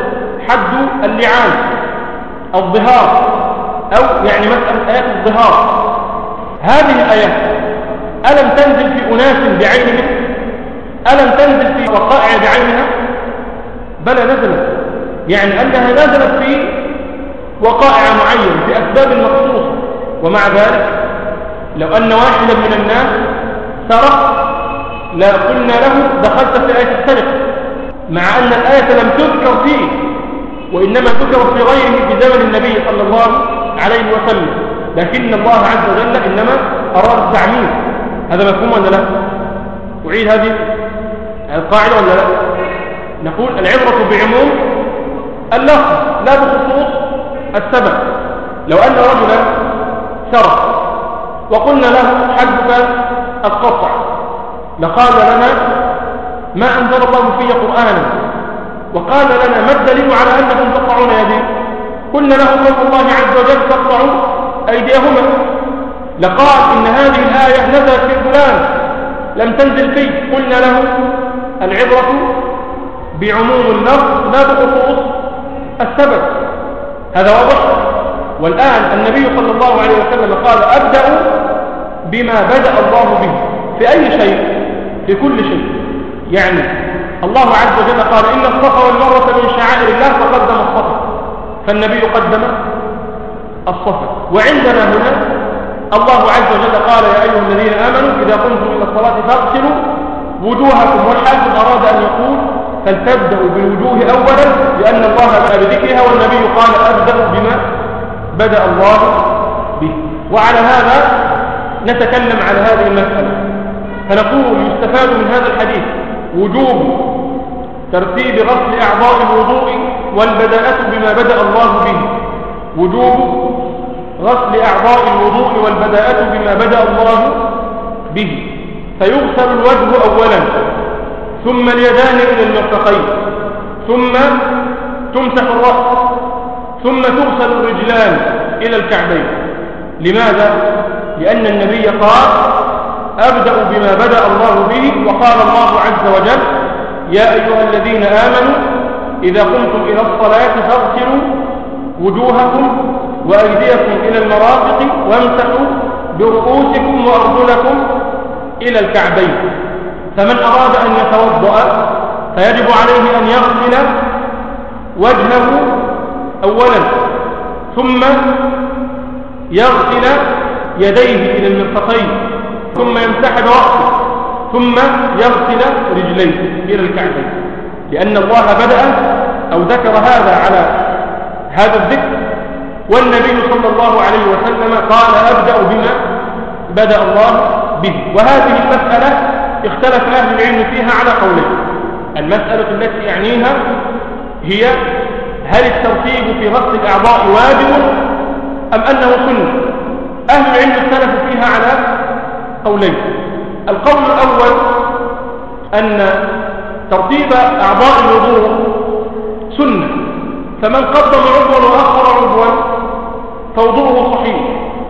حد اللعان الظهار أو يعني مسألة آيات الظهار. هذه الآيات ألم تنزل في أناس بعينهم؟ ألم تنزل في وقائع بعينها؟ بلى نزلت. يعني أنها نزلت في وقائع معينة في أسباب مخصوصة. ومع ذلك لو أن واحدا من الناس سرق لا قلنا له دخلت في آية السرقة مع أن الآية لم تذكر فيه وإنما ذكر في غيره في زمن النبي صلى الله عليه وسلم. لكن الله عز وجل إنما أراد التعميم. هذا مفهوم ولا لا؟ أعيد هذه القاعدة ولا لا؟ نقول العبرة بعموم اللفظ لا بخصوص السبب. لو أن رجلا سرق وقلنا له حدك القطع لقال لنا ما أنزل الله في قرآنا وقال لنا ما الدليل على أنكم تقطعون يدي؟ قلنا له قول الله عز وجل تقطعوا أيديهما. لقال إن هذه الآية نزلت في فلان لم تنزل فيه. قلنا له العبرة بعموم اللفظ لا بخصوص السبب. هذا واضح. والآن النبي صلى الله عليه وسلم قال أبدأ بما بدأ الله به. في أي شيء؟ في كل شيء. يعني الله عز وجل قال إن الصفا والمروة من شعائر الله فقدم الصفا. فالنبي قدم الصفا. وعندنا هنا الله عز وجل قال يا أيها الذين آمنوا إذا قمتم إلى الصلاة فاغسلوا وجوهكم والحاكم أراد أن يقول فلتبدأوا بالوجوه أولا لأن الله بدأ بذكرها والنبي قال أبدأ بما بدأ الله به. وعلى هذا نتكلم على هذه المسألة. فنقول يستفاد من هذا الحديث وجوب ترتيب غسل أعضاء الوضوء والبداءة بما بدأ الله به. وجوب غسل أعضاء الوضوء والبداءة بما بدأ الله به. فيغسل الوجه أولا. ثم اليدان إلى المرفقين ثم تمسح الرأس. ثم تغسل الرجلان إلى الكعبين. لماذا؟ لأن النبي قال أبدأ بما بدأ الله به وقال الله عز وجل يا أيها الذين آمنوا إذا قمتم إلى الصلاة فاغسلوا وجوهكم وأيديكم إلى المرافق وامسحوا برؤوسكم وأرجلكم إلى الكعبين. فمن أراد أن يتوضأ فيجب عليه أن يغسل وجهه أولا ثم يغسل يديه إلى المرفقين ثم يمسح برأسه ثم يغسل رجليه إلى الكعبين. لأن الله بدأ أو ذكر هذا على هذا الذكر والنبي صلى الله عليه وسلم قال أبدأ بما بدأ الله به. وهذه المسألة اختلف أهل العلم فيها على قولين المسألة التي يعنيها هي هل الترتيب في غسل الأعضاء واجب أم أنه سنة؟ أهل العلم اختلفوا فيها على قولين. القول الأول أن ترتيب أعضاء الوضوء سنة. فمن قدم عضوا وأخر عضوا فوضوءه صحيح.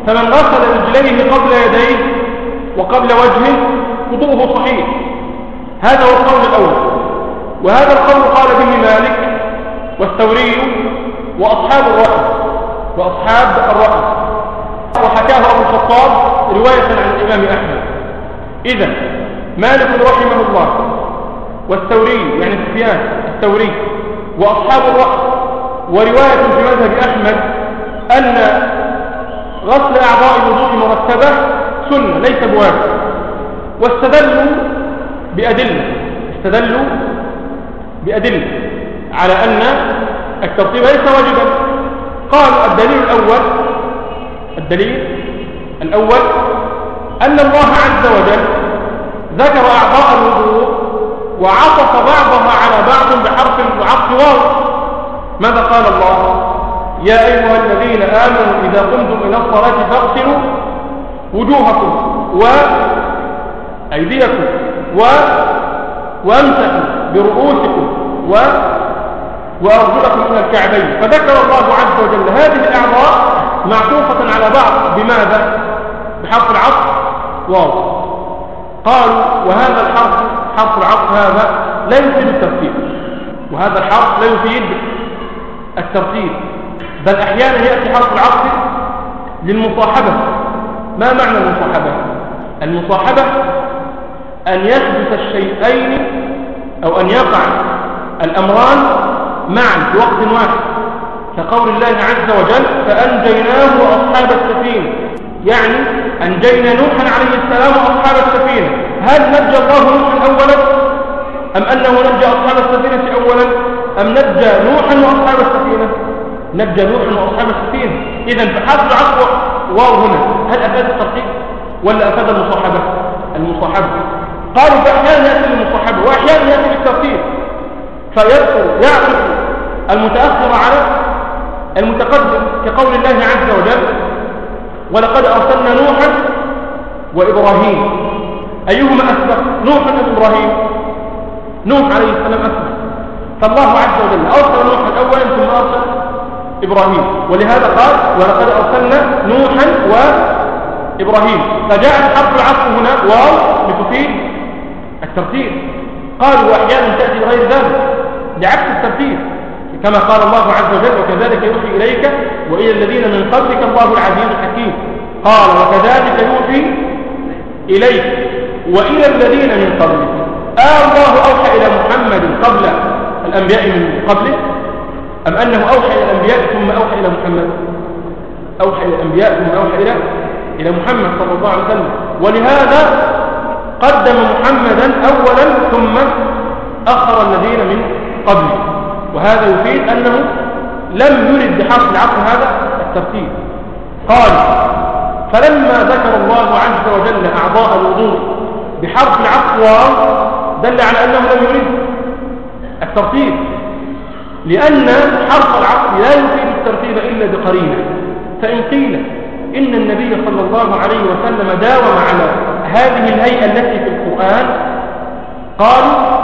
فمن غسل رجليه قبل يديه وقبل وجهه وضوءه صحيح. هذا هو القول الأول. وهذا القول قال به مالك والثوري وأصحاب الرأي وأصحاب الرأي. وحكاه أبو الخطاب رواية عن الإمام أحمد. إذا مالك رحمه الله والثوري يعني سفيان الثوري وأصحاب الرأي ورواية في مذهب أحمد أن غسل أعضاء الوضوء مرتبة سنة ليس بواجب. واستدلوا بأدلة استدلوا بأدلة على أن الترتيب ليس واجبا. قالوا الدليل الأول الدليل الأول أن الله عز وجل ذكر أعضاء الوضوء وعطف بعضها على بعض بحرف العطف واو. ماذا قال الله؟ يا أيها الذين آمنوا إذا قمتم إلى الصلاة فاغسلوا وجوهكم وأيديكم و وامسحوا برؤوسكم و وأرجلكم إلى الكعبين. فذكر الله عز وجل هذه الأعضاء معطوفة على بعض. بماذا؟ بحرف العطف. واو قالوا وهذا الحرف حرف العطف هذا لا يفيد الترتيب. وهذا الحرف لا يفيد الترتيب. بل أحيانا يأتي حرف العطف للمصاحبة. ما معنى المصاحبة؟ المصاحبة أن يحدث الشيئين أو أن يقع الأمران معا في وقت واحد. كقول الله عز وجل فأنجيناه وأصحاب السفينة يعني أنجينا نوحا عليه السلام وأصحاب السفينة هل نجى الله نوحا أولا؟ أم أنه نجى أصحاب السفينة أولا؟ أم نجى نوحا وأصحاب السفينة؟ نجى نوحا وأصحاب السفينة إذا فحرف العطف واو هنا. هل أفاد الترتيب ولا أفاد المصاحبة؟ المصاحبة. قالوا فأحيانا يأتي المصاحبة وأحيانا يأتي بالترتيب. فيذكر يعطف المتأخر على المتقدم كقول الله عز وجل ولقد أرسلنا نوحا وإبراهيم. أيهما أسبق؟ نوح أم إبراهيم؟ نوح عليه السلام أسبق. فالله عز وجل أرسل نوحا أولا ثم أرسل إبراهيم. ولهذا قال ولقد أرسلنا نوحا وإبراهيم. فجاءت حرف العطف هنا واو لتفيد الترتيب قالوا وأحيانا تأتي غير ذلك لعكس الترتيب كما قال الله عز وجل وكذلك يوحي إليك وإلى الذين من قبلك الله العزيز الحكيم قال وكذلك يوحي إليك وإلى الذين من قبلك آه الله أوحى إلى محمد قبل الأنبياء من قبله؟ أم أنه أوحى إلى الأنبياء ثم أوحى إلى محمد؟ أوحى إلى الأنبياء ثم أوحى إلى إلى محمد صلى الله عليه وسلم. ولهذا قدم محمدا أولا ثم أخر الذين من قبله. وهذا يفيد أنه لم يرد بحرف العطف هذا الترتيب. قال فلما ذكر الله عز وجل أعضاء الوضوء بحرف واو دل على أنه لم يرد الترتيب. لأن حرف العطف لا يفيد الترتيب إلا بقرينة. فإن قيل إن النبي صلى الله عليه وسلم داوم على هذه الهيئة التي في القرآن. قالوا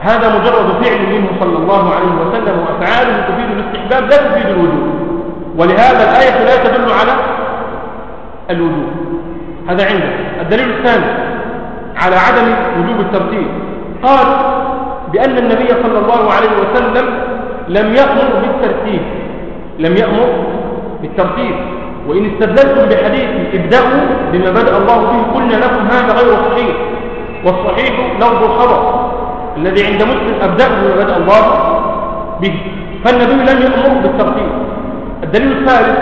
هذا مجرد فعل منه صلى الله عليه وسلم وأفعاله تفيد الاستحباب لا تفيد الوجوب. ولهذا الآية لا تدل على الوجوب. هذا عنده الدليل الثاني على عدم وجوب الترتيب. قال بأن النبي صلى الله عليه وسلم لم يأمر بالترتيب. لم يأمر بالترتيب. وإن استدلتم بحديث ابدأوا بما بدأ الله به قلنا لكم هذا غير صحيح والصحيح لفظ الخبر الذي عند مسلم أبدأه بما بدأ الله به. فالنبي لم يأمر بالترتيب. الدليل الثالث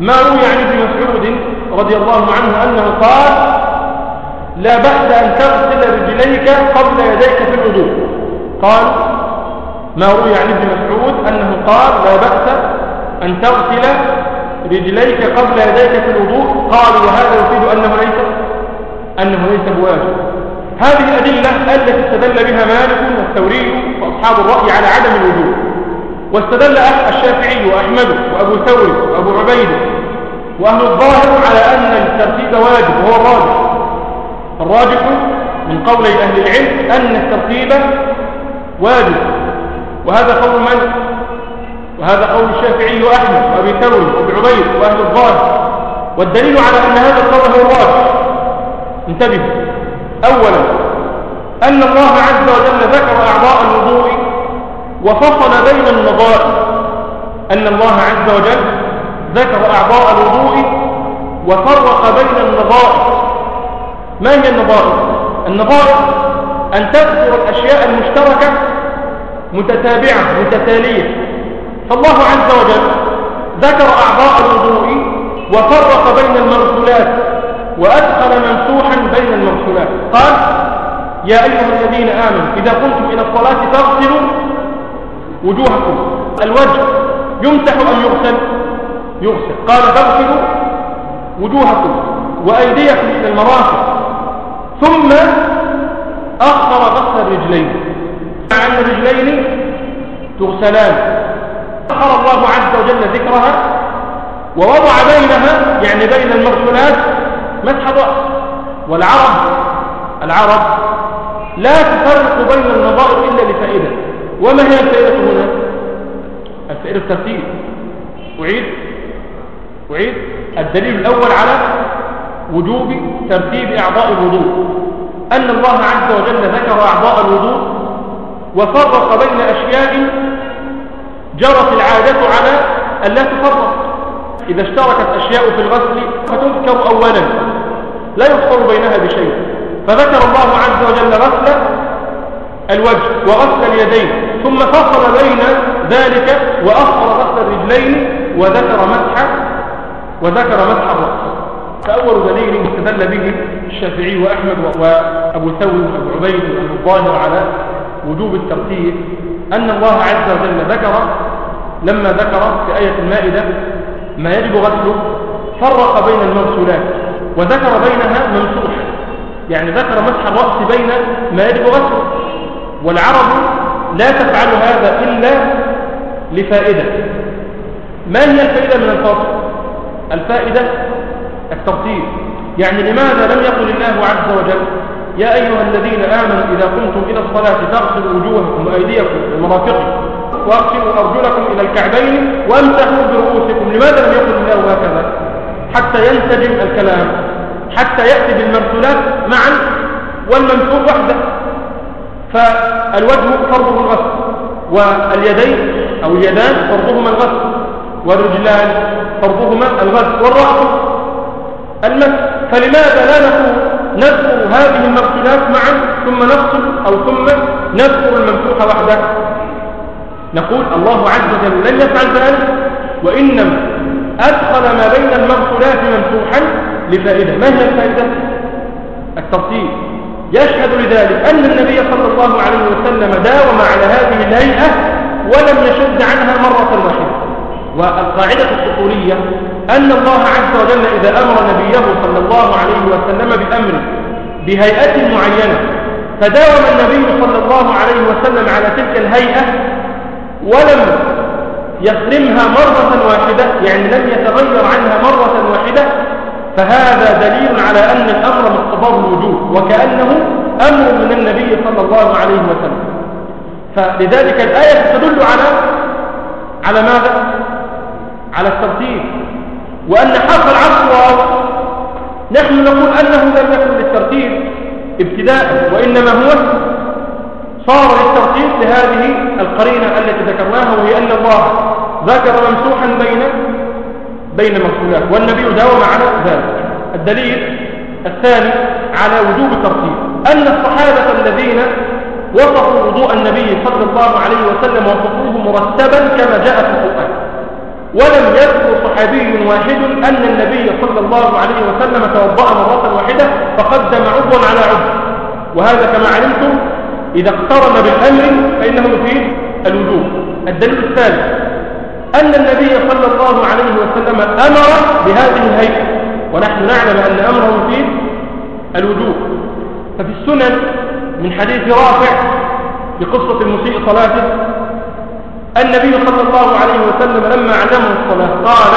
ما روي عن ابن مسعود رضي الله عنه أنه قال لا بأس أن تغسل رجليك قبل يديك في الوضوء. قال ما روي عن ابن مسعود أنه قال لا بأس أن تغسل رجليك قبل يديك في الوضوء؟ قال وهذا يفيد أنه ليس أنه ليس بواجب. هذه الأدلة التي استدل بها مالك والثوري وأصحاب الرأي على عدم الوجوب واستدل الشافعي وأحمد وأبو ثور وأبو عبيد وأهل الظاهر على أن الترتيب واجب وهو الراجح. الراجح من قول أهل العلم أن الترتيب واجب. وهذا قول من؟ وهذا قول الشافعي وأحمد وأبي ثور وأبي عبيد وأهل الظاهر والدليل على أن هذا القول هو الراجح انتبهوا. أولا أن الله عز وجل ذكر أعضاء الوضوء وفصل بين النظائر. أن الله عز وجل ذكر أعضاء الوضوء وفرق بين النظائر. ما هي النظائر؟ النظائر أن تذكر الأشياء المشتركة متتابعة متتالية. فالله عز وجل ذكر أعضاء الوضوء وفرق بين المغسولات وأدخل ممسوحا بين المغسولات قال يا أيها الذين آمنوا إذا قمتم إلى الصلاة فاغسلوا وجوهكم. الوجه يمسح أم يغسل؟ يغسل. قال فاغسلوا وجوهكم وأيديكم إلى المرافق. ثم أخر غسل الرجلين. مع أن الرجلين تغسلان. أخر الله عز وجل ذكرها ووضع بينها يعني بين المغسولات مسح الرأس والعرب العرب لا تفرق بين النظائر إلا لفائدة وما هي الفائدة هنا؟ الفائدة الترتيب. أعيد. أعيد. الدليل الأول على وجوب ترتيب أعضاء الوضوء. أن الله عز وجل ذكر أعضاء الوضوء وفرق بين أشياء جرت العادة على أن لا تفرق. إذا اشتركت أشياء في الغسل فتذكر أولا لا يفصل بينها بشيء. فذكر الله عز وجل غسل الوجه وغسل اليدين ثم فصل بين ذلك وأخر غسل الرجلين وذكر مسح وذكر مسح الرأس. فأول دليل استدل به الشافعي وأحمد وأبو ثور وأبو عبيد الظاهر على وجوب الترتيب أن الله عز وجل ذكر لما ذكر في آية المائدة ما يجب غسله فرق بين المغسولات وذكر بينها ممسوح يعني ذكر مسح الرأس بين ما يجب غسله. والعرب لا تفعل هذا إلا لفائدة. ما هي الفائدة من الفاصل الفائدة الترتيب. يعني لماذا لم يقل الله عز وجل يا أيها الذين آمنوا إذا قمتم إلى الصلاة فاغسلوا وجوهكم وأيديكم ومرافقكم واغسلوا أرجلكم إلى الكعبين وامسحوا برؤوسكم لماذا لم يقل الله هكذا حتى ينسجم الكلام حتى يأتي بالمرسولات معا والممثول وحده. فالوجه فرضه الغسل واليدين أو اليدان فرضهما الغسل والرجلان فرضهما الغسل والرأس المسح فلماذا لا نقول نذكر هذه المغسولات معا ثم نفصل أو ثم نذكر الممسوح وحده. نقول الله عز وجل لن يفعل ذلك وإنما أدخل ما بين المغسولات ممسوحا لفائدة. ما هي الفائدة؟ الترتيب يشهد لذلك أن النبي صلى الله عليه وسلم داوم على هذه الهيئة ولم يشد عنها مرة واحدة. والقاعدة الأصولية أن الله عز وجل إذا أمر نبيه صلى الله عليه وسلم بأمر بهيئة معينة فداوم النبي صلى الله عليه وسلم على تلك الهيئة ولم يسلمها مرة واحدة يعني لم يتغير عنها مرة واحدة فهذا دليل على أن الأمر مقتضاه الوجود وكأنه أمر من النبي صلى الله عليه وسلم فلذلك الآية تدل على على ماذا؟ على الترتيب وأن العطف واو. نحن نقول أنه لم يكن للترتيب ابتداء وإنما هو صار للترتيب لهذه القرينة التي ذكرناها وهي أن الله ذكر ممسوحا بين بين مفعولات والنبي داوم على ذلك. الدليل الثاني على وجوب الترتيب أن الصحابة الذين وصفوا وضوء النبي صلى الله عليه وسلم وصفوه مرتبا كما جاء في ولم يذكر صحابي واحد أن النبي صلى الله عليه وسلم توضأ مرة واحدة فقدم عضوا على عضو. وهذا كما علمتم إذا اقترن بالأمر فإنه يفيد الوجوب الدليل الثالث أن النبي صلى الله عليه وسلم أمر بهذه الهيئة. ونحن نعلم أن أمره يفيد الوجوب ففي السنن من حديث رافع في قصة المسيء صلاته النبي صلى الله عليه وسلم لما علمه الصلاة قال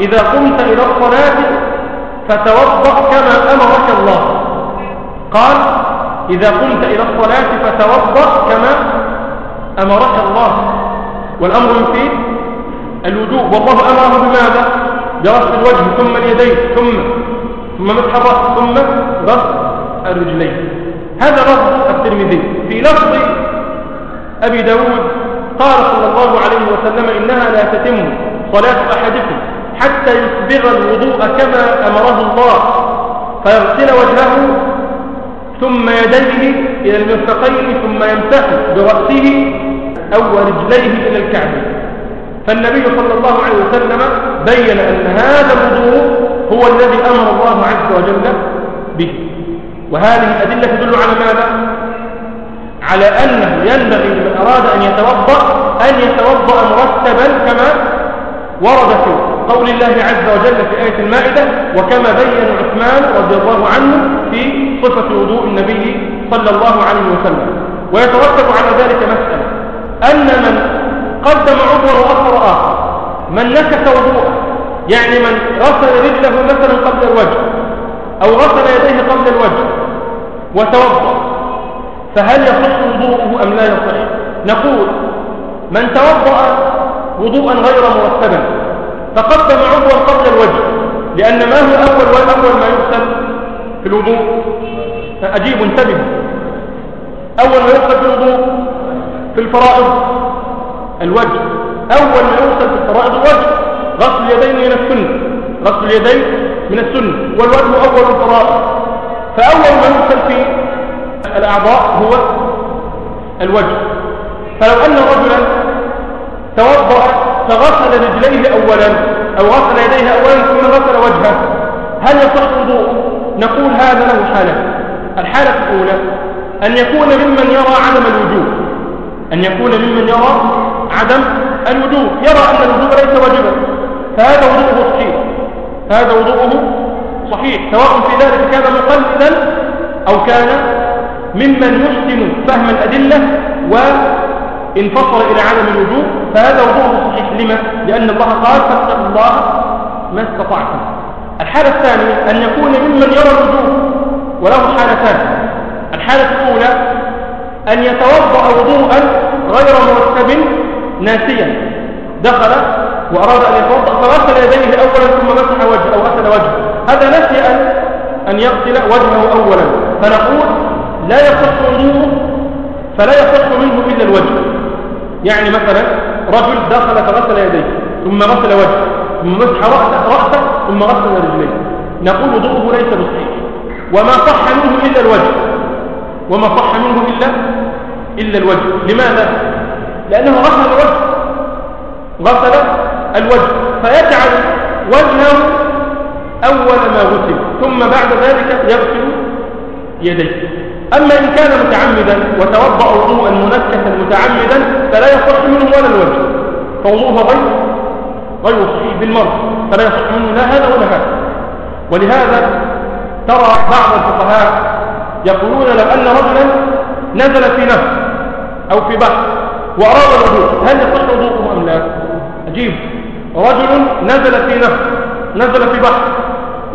إذا قمت إلى الصلاة فتوضأ كما أمرك الله. قال إذا قمت إلى الصلاة فتوضأ كما أمرك الله. والأمر يفيد الوجوب والله أمره بماذا؟ برفع الوجه ثم اليدين ثم ثم مسح الرأس ثم غسل الرجلين. هذا لفظ الترمذي. في لفظ أبي داود قال صلى الله عليه وسلم إنها لا تتم صلاة أحدكم حتى يسبغ الوضوء كما أمره الله. فيغسل وجهه ثم يديه إلى المرفقين ثم يمسح برأسه أو رجليه إلى الكعب فالنبي صلى الله عليه وسلم بين أن هذا الوضوء هو الذي أمر الله عز وجل به. وهذه الأدلة تدل على ماذا؟ على أنه ينبغي لمن أراد أن يتوضأ أن يتوضأ مرتبا كما ورد في قول الله عز وجل في آية المائدة وكما بين عثمان رضي الله عنه في صفة وضوء النبي صلى الله عليه وسلم. ويترتب على ذلك مسألة أن من قدم عضوا وأخر آخر من نكس وضوءه يعني من غسل رجله مثلا قبل الوجه أو غسل يديه قبل الوجه وتوضأ. فهل يصح وضوءه أم لا يصح نقول من توضأ وضوءا غير مرتبا فقدم عضوا قبل الوجه لأن ما هو أول وأول ما يغسل في الوضوء؟ أجيب انتبه. أول ما يغسل في الوضوء في الفرائض الوجه. أول ما يغسل في الفرائض الوجه. غسل اليدين من السنة. غسل اليدين من السنة. والوجه أول الفرائض. فأول ما يغسل في الأعضاء هو الوجه. فلو أن رجلا توضأ فغسل رجليه أولا أو غسل يديه أولا ثم غسل وجهه هل يصح وضوء نقول هذا له حالة؟ الحالة الأولى أن يكون ممن يرى عدم الوجوب أن يكون ممن يرى عدم الوجوب يرى أن الوجوب ليس واجبا فهذا وضوءه صحيح. هذا وضوءه صحيح سواء في ذلك كان مقلدا أو كان ممن يحسن فهم الأدلة وانفصل إلى عالم الوجوب فهذا وضوءه صحيح. لما؟ لأن الله قال فاتقوا الله ما استطعتم. الحالة الثانية أن يكون ممن يرى الوجوب وله حالتان الحالة الأولى أن يتوضأ وضوءا غير مرتب ناسيا. دخل وأراد أن يتوضأ فغسل يديه أولا ثم مسح وجهه أو غسل وجهه. هذا نسي أن أن يغسل وجهه أولا. فنقول لا يصح وضوءه فلا يصح منه إلا الوجه. يعني مثلا رجل دخل فغسل يديه ثم غسل وجهه ثم مسح رأسه, رأسه ثم غسل رجليه. نقول وضوءه ليس بصحيح. وما صح منه إلا الوجه. وما صح منه إلا إلا الوجه. لماذا؟ لأنه غسل الوجه. غسل الوجه. فيجعل وجهه أول ما غسل ثم بعد ذلك يغسل يديه. أما إن كان متعمدا وتوضأ وضوءا منكسا متعمدا فلا يصح منه ولا الوجه. فوضوءه غير غير صحيح بالمرض. فلا يصح منه لا هذا ولا هذا. ولهذا ترى بعض الفقهاء يقولون لو أن رجلا نزل في نهر أو في بحر وأراد الوضوء هل يصح وضوءه أم لا؟ أجيب رجل نزل في نهر نزل في بحر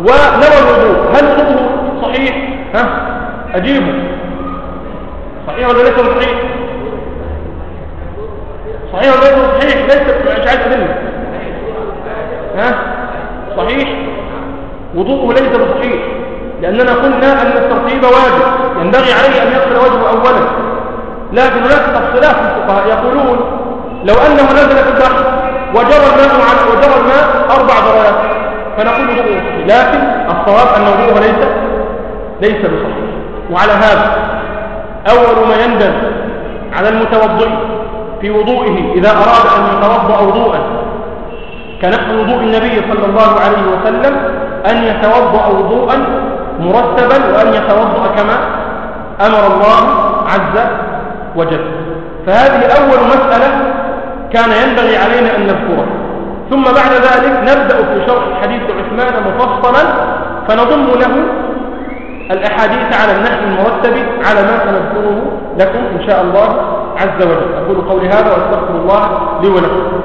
ونوى الوضوء هل وضوءه صحيح؟ ها؟ أجيبه. صحيح ولا ليس صحيح؟ صحيح ولا ليس صحيح؟ ليس مش عايز منه. ها؟ صحيح؟ وضوءه ليس بصحيح. لأننا قلنا أن الترتيب واجب. ينبغي عليه أن يغسل وجهه أولا. لكن هناك اختلاف في الفقهاء. يقولون لو أنه نزل في البحر وجرى الماء على وجرى الماء أربع درجات فنقول وضوءه لكن الصواب أن وضوءه ليس ليس بصحيح. وعلى هذا أول ما يندم على المتوضئ في وضوئه إذا أراد أن يتوضأ وضوءا كنحو وضوء النبي صلى الله عليه وسلم أن يتوضأ وضوءا مرتبا وأن يتوضأ كما أمر الله عز وجل. فهذه أول مسألة كان ينبغي علينا أن نذكرها. ثم بعد ذلك نبدأ في شرح حديث عثمان مفصلا فنضم له الأحاديث على النحو المرتب على ما سنذكره لكم إن شاء الله عز وجل. أقول قولي هذا وأستغفر الله لي ولكم.